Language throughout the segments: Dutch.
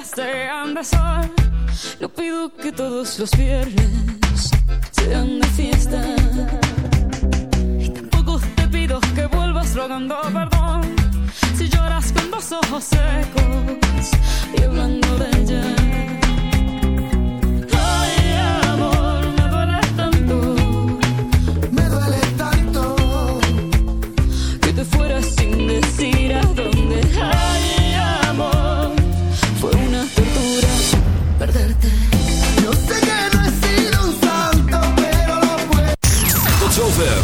de sol. No pido que todos los viernes sean de fiesta. Y tampoco te pido que vuelvas rogando perdón. Si lloras con dos ojos secos y hablando de ella.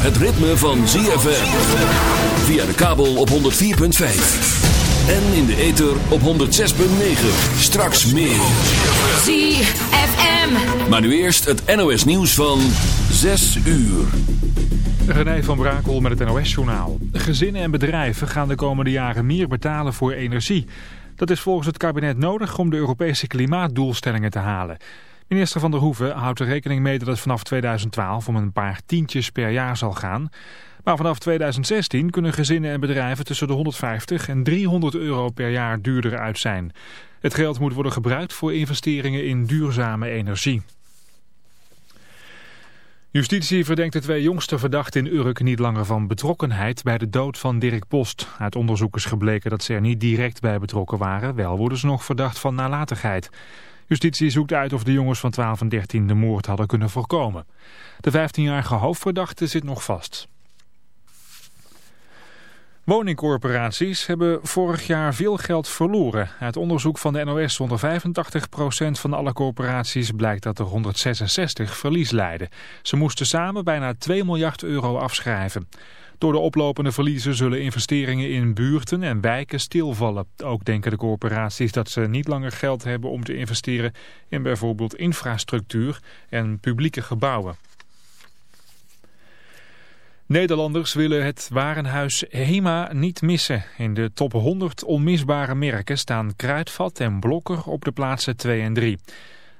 Het ritme van ZFM. Via de kabel op 104.5. En in de ether op 106.9. Straks meer. ZFM. Maar nu eerst het NOS nieuws van 6 uur. René van Brakel met het NOS-journaal. Gezinnen en bedrijven gaan de komende jaren meer betalen voor energie. Dat is volgens het kabinet nodig om de Europese klimaatdoelstellingen te halen. Minister van der Hoeven houdt er rekening mee dat het vanaf 2012 om een paar tientjes per jaar zal gaan. Maar vanaf 2016 kunnen gezinnen en bedrijven tussen de 150 en 300 euro per jaar duurder uit zijn. Het geld moet worden gebruikt voor investeringen in duurzame energie. Justitie verdenkt de twee jongste verdachten in Urk niet langer van betrokkenheid bij de dood van Dirk Post. Uit onderzoek is gebleken dat ze er niet direct bij betrokken waren. Wel worden ze nog verdacht van nalatigheid. Justitie zoekt uit of de jongens van 12 en 13 de moord hadden kunnen voorkomen. De 15-jarige hoofdverdachte zit nog vast. Woningcorporaties hebben vorig jaar veel geld verloren. Uit onderzoek van de NOS onder 85% van alle corporaties blijkt dat er 166 verlies leiden. Ze moesten samen bijna 2 miljard euro afschrijven. Door de oplopende verliezen zullen investeringen in buurten en wijken stilvallen. Ook denken de corporaties dat ze niet langer geld hebben om te investeren in bijvoorbeeld infrastructuur en publieke gebouwen. Nederlanders willen het warenhuis HEMA niet missen. In de top 100 onmisbare merken staan Kruidvat en Blokker op de plaatsen 2 en 3.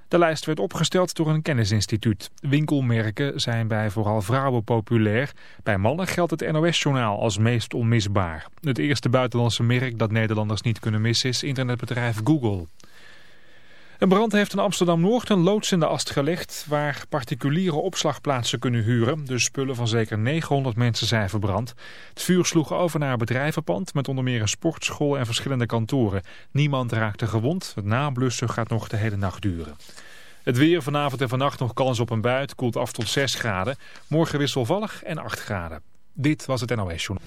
De lijst werd opgesteld door een kennisinstituut. Winkelmerken zijn bij vooral vrouwen populair. Bij mannen geldt het NOS-journaal als meest onmisbaar. Het eerste buitenlandse merk dat Nederlanders niet kunnen missen is internetbedrijf Google. Een brand heeft in Amsterdam-Noord een loods in de ast gelegd... waar particuliere opslagplaatsen kunnen huren. De spullen van zeker 900 mensen zijn verbrand. Het vuur sloeg over naar een bedrijvenpand... met onder meer een sportschool en verschillende kantoren. Niemand raakte gewond. Het nablussen gaat nog de hele nacht duren. Het weer vanavond en vannacht nog kans op een bui. koelt af tot 6 graden. Morgen wisselvallig en 8 graden. Dit was het NOS Journal.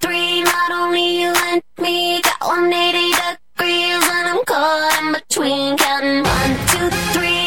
three, not only you and me got 180 degrees and I'm caught in between counting one, two, three,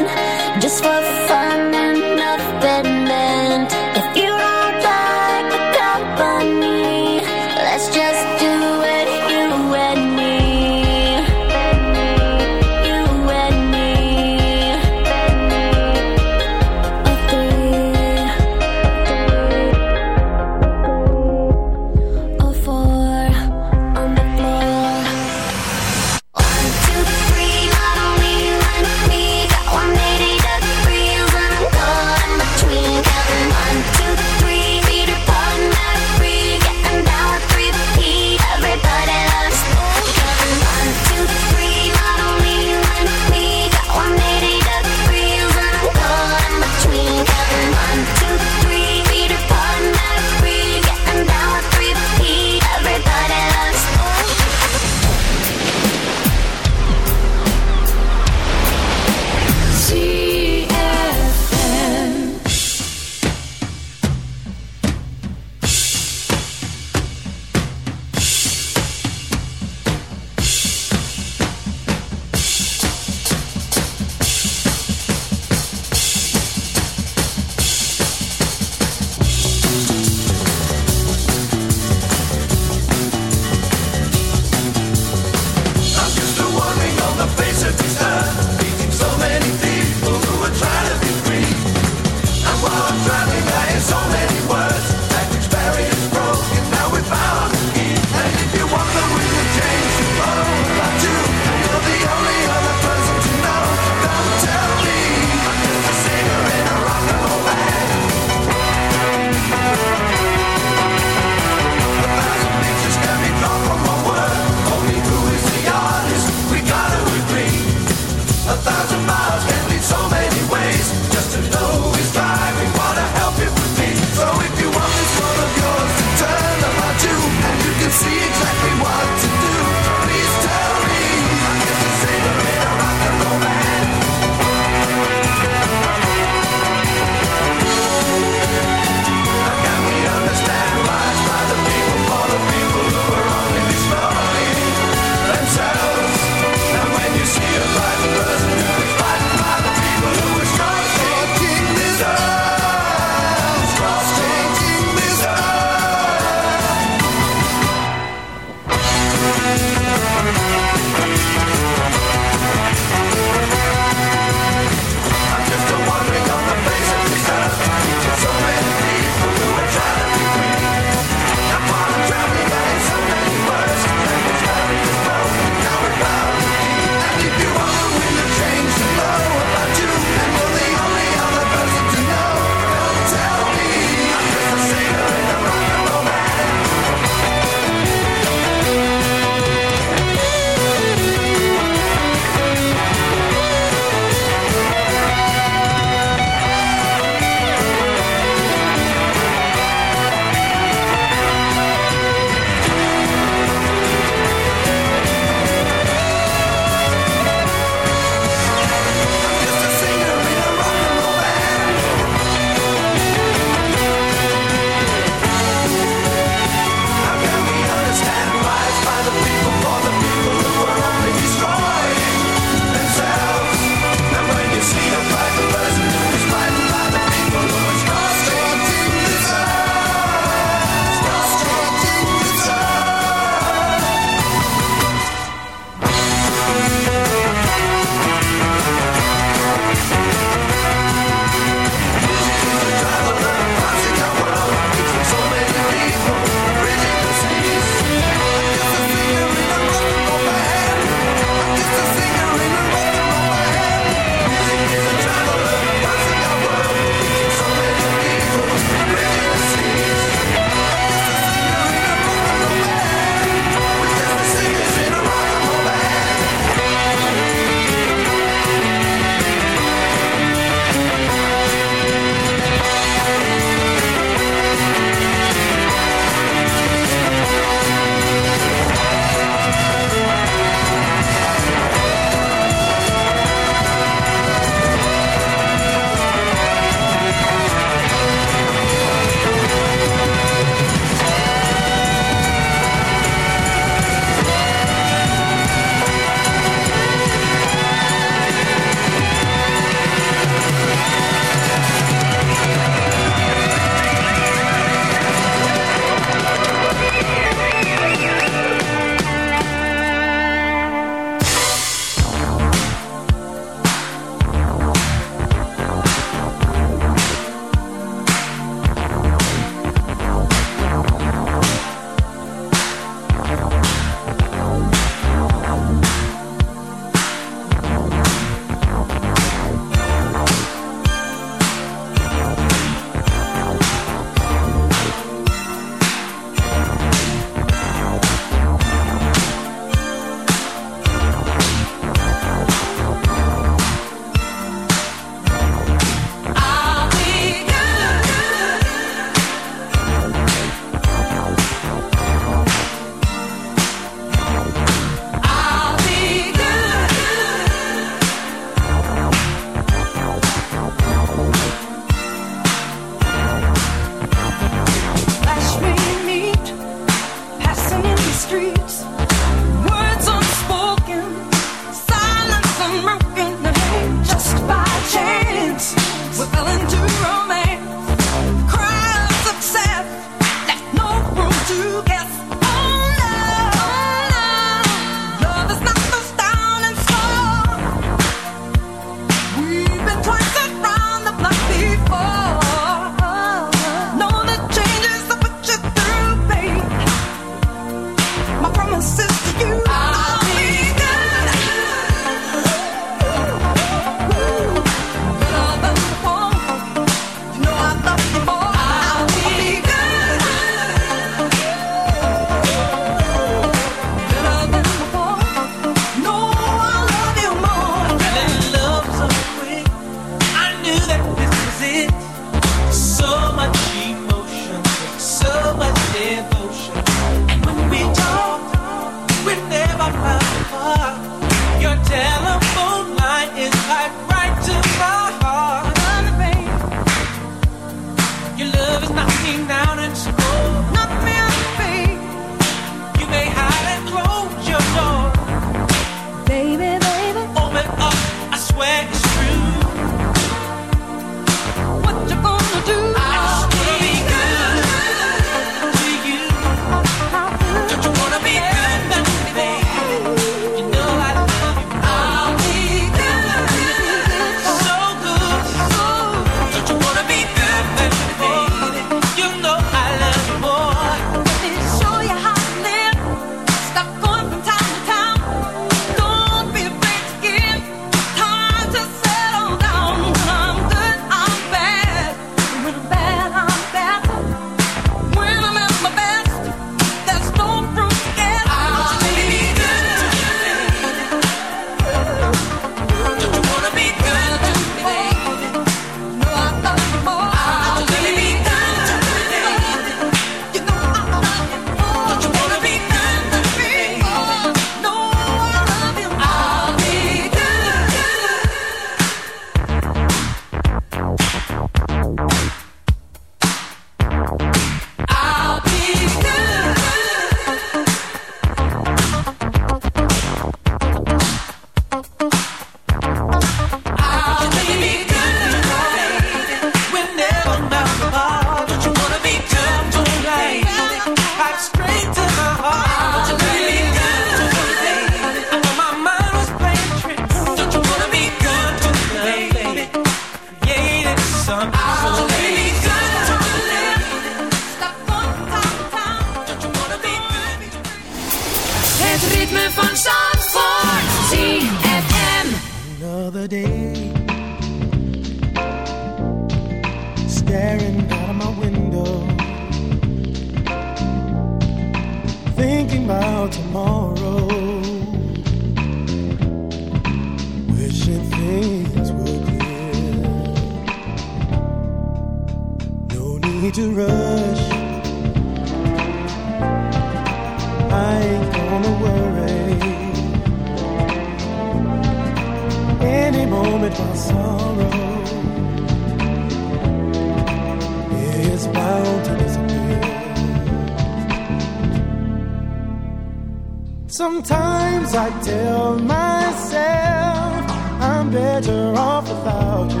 Better off without you.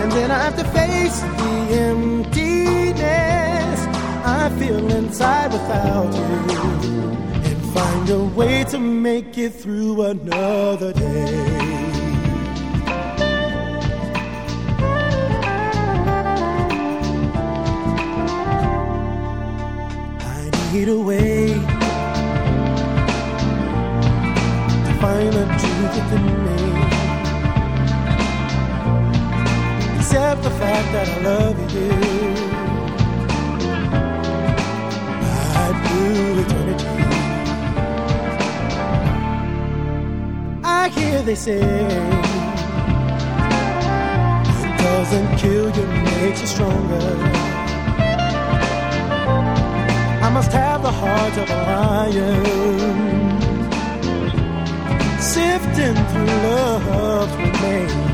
And then I have to face the emptiness I feel inside without you. And find a way to make it through another day. I need a way the fact that I love you. Right through eternity. I hear they say it doesn't kill you, makes you stronger. I must have the heart of a lion, sifting through love's me.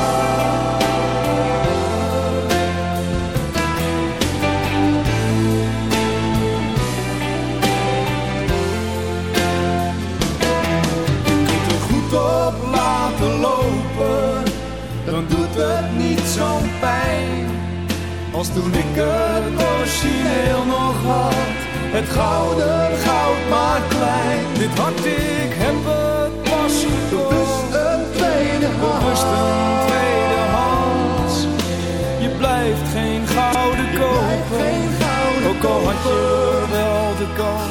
Als toen ik het origineel nog had, het gouden goud maar klein. Dit hart, ik heb het pas gekocht, een tweede Bewust een tweede hand. Je blijft geen gouden kopen, ook al had je wel de kans.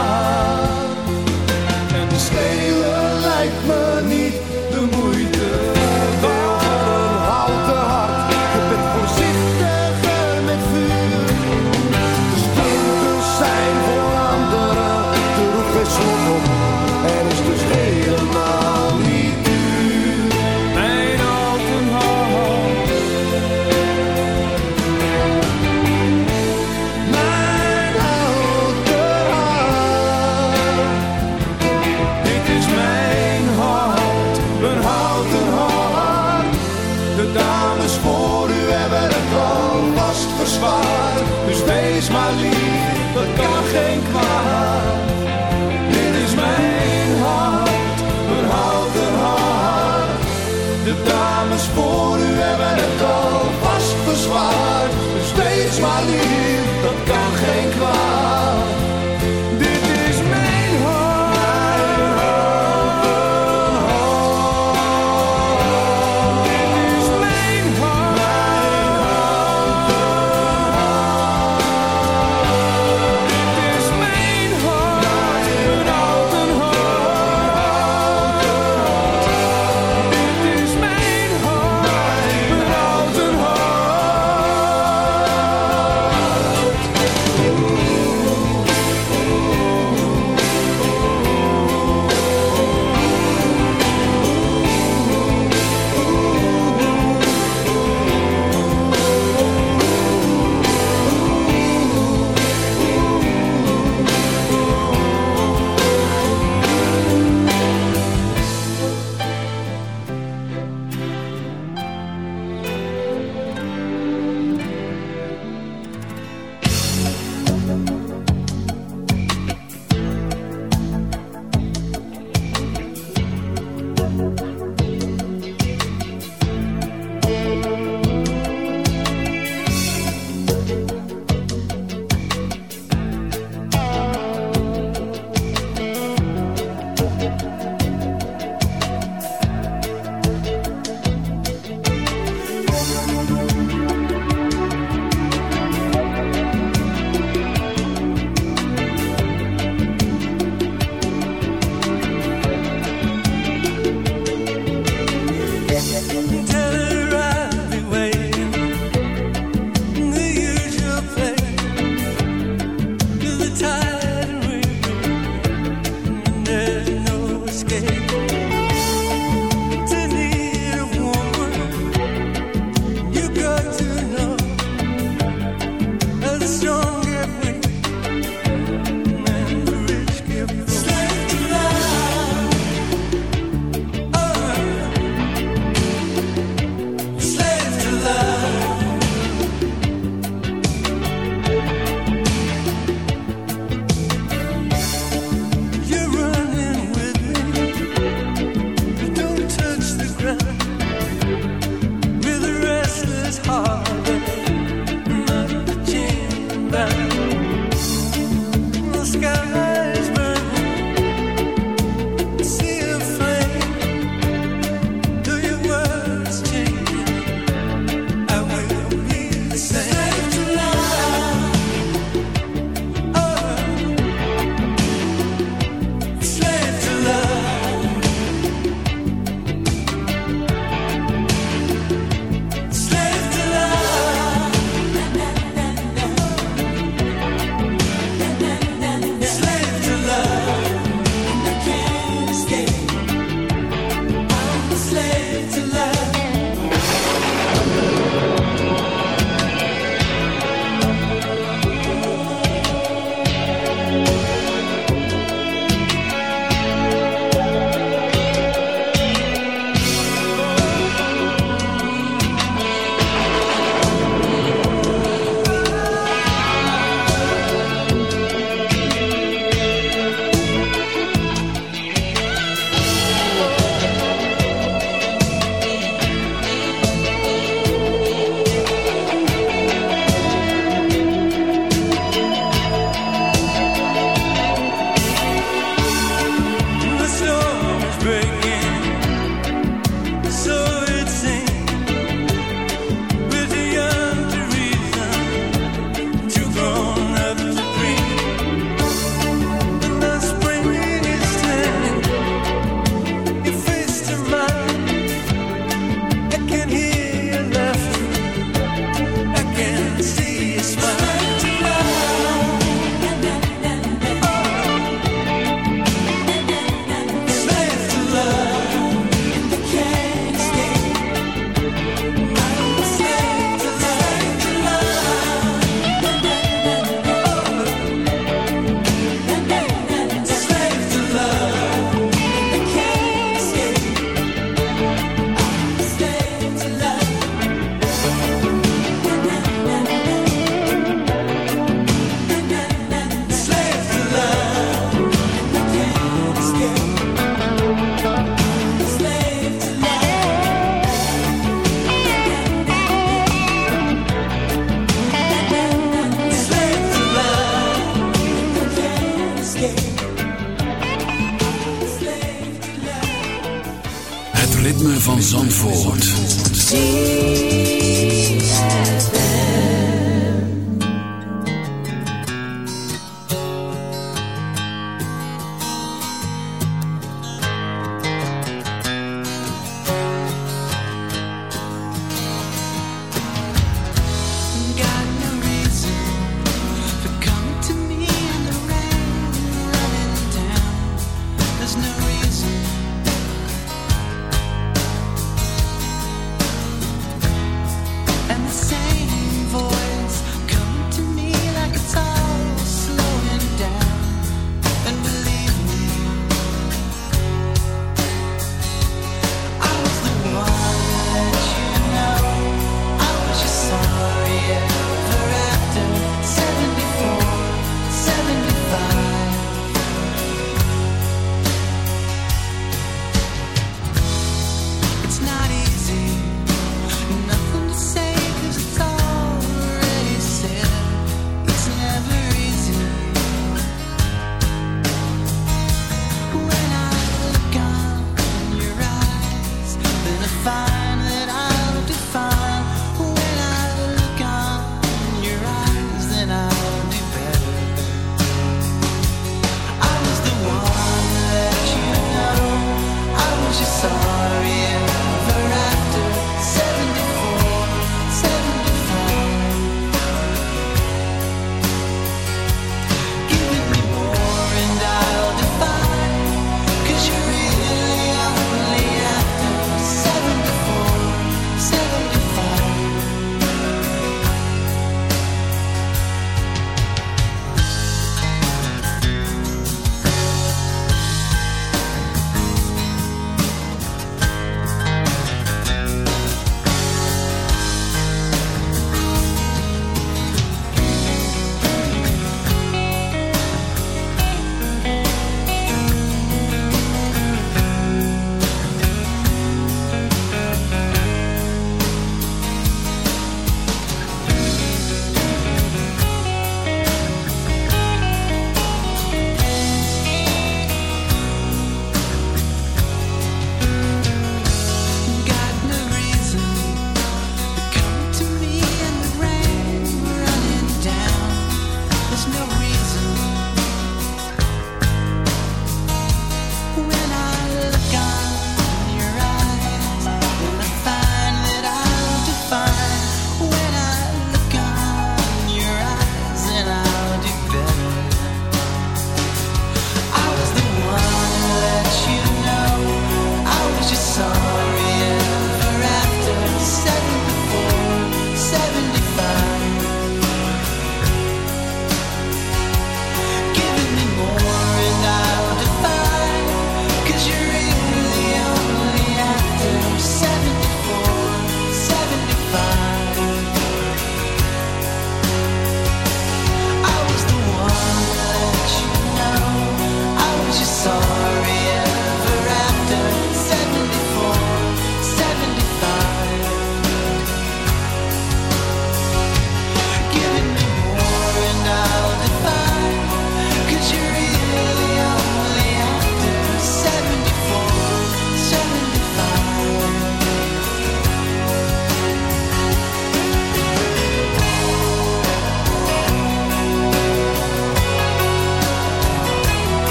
There's no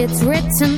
it's written